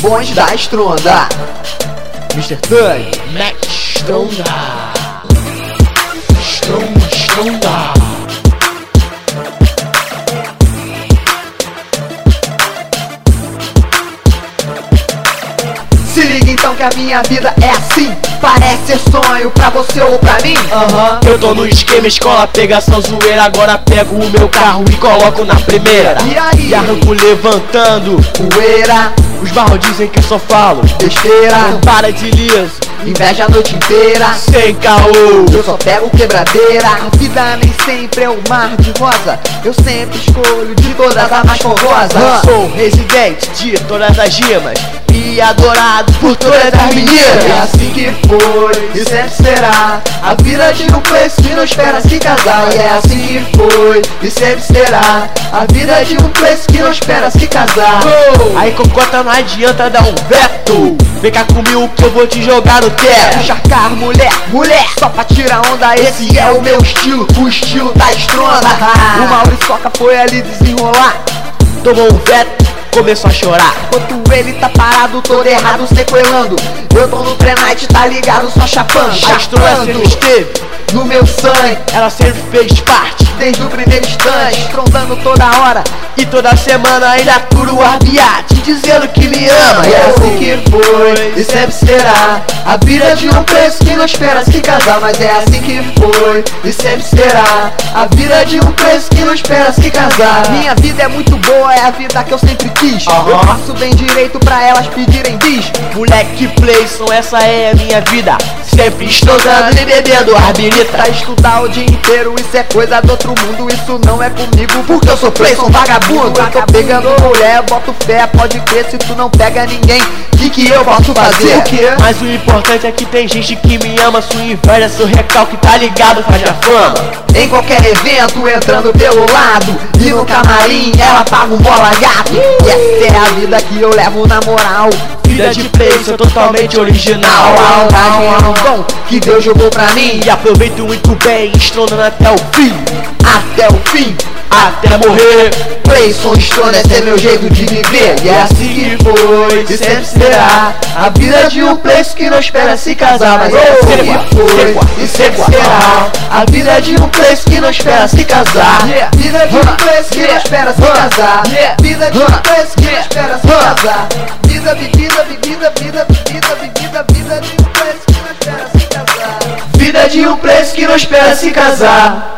Bonde da Estronda. Mr. Thug. Max Stronda Stronda, Stronda Se liga então que a minha vida é assim. Parece ser sonho pra você ou pra mim. Aham, eu tô no esquema escola, pegação zoeira. Agora pego o meu carro e coloco na primeira. E aí? E arranco levantando Poeira, Os barros dizem que eu só falo besteira. Não para de liso, Inveja a noite inteira. Sem caô Eu só pego quebradeira. A vida nem sempre é um mar de rosa. Eu sempre escolho de todas a mais forrosa Sou residente de todas as rimas E adorado por todas as meninas. É assim que foi e sempre será. A vida de um place que não espera se casar. E é assim que foi e sempre será. A vida de um place que não espera se casar. Aí cocota não adianta dar um veto. Vem cá comigo que eu vou te jogar no teto. Encharcar mulher, mulher. Só pra tirar onda, esse é o meu estilo. O estilo da estrona. O Mauriçoca foi ali desenrolar. Tomou um veto, começou a chorar. Enquanto ele tá parado, todo errado, sequelando. Eu tô no trenite, tá ligado, só chapando. A estrela sempre esteve, no meu sangue. Ela sempre fez parte Desde o primeiro instante, estrondando toda hora E toda semana ainda cura o arbiate Dizendo que me ama. E é assim que foi e sempre será. A vida de um preço que não espera se casar Mas é assim que foi e sempre será. A vida de um preço que não espera se casar. Minha vida é muito boa, é a vida que eu sempre quis. Eu faço bem direito pra elas pedirem bis. Moleque Playson, essa é a minha vida Sempre estourando e bebendo arbirita Pra estudar o dia inteiro, isso é coisa do outro mundo. Isso não é comigo, porque eu sou Playson vagabundo. Eu tô pegando mulher, boto fé, pode crer Se tu não pega ninguém, que que eu posso fazer? O quê? Mas o importante é que tem gente que me ama. Sua inveja, seu recalque, tá ligado, faz a fama. Em qualquer evento, entrando pelo lado E no camarim, ela paga um bola gato. E essa é a vida que eu levo na moral. Vida de Playson totalmente original É um dom que Deus jogou pra mim E aproveito muito bem, estronando até o fim Até o fim, Até morrer Playson Stone, esse é meu jeito de viver E é assim que foi, e sempre será A vida de um place que não espera se casar Mas é assim que foi, e sempre será A vida de um place que não espera se casar Vida de um place que não espera se casar Vida de um place que não espera se casar Vida, vivida, vivida, vida, vivida, vivida de um preço que não espera se casar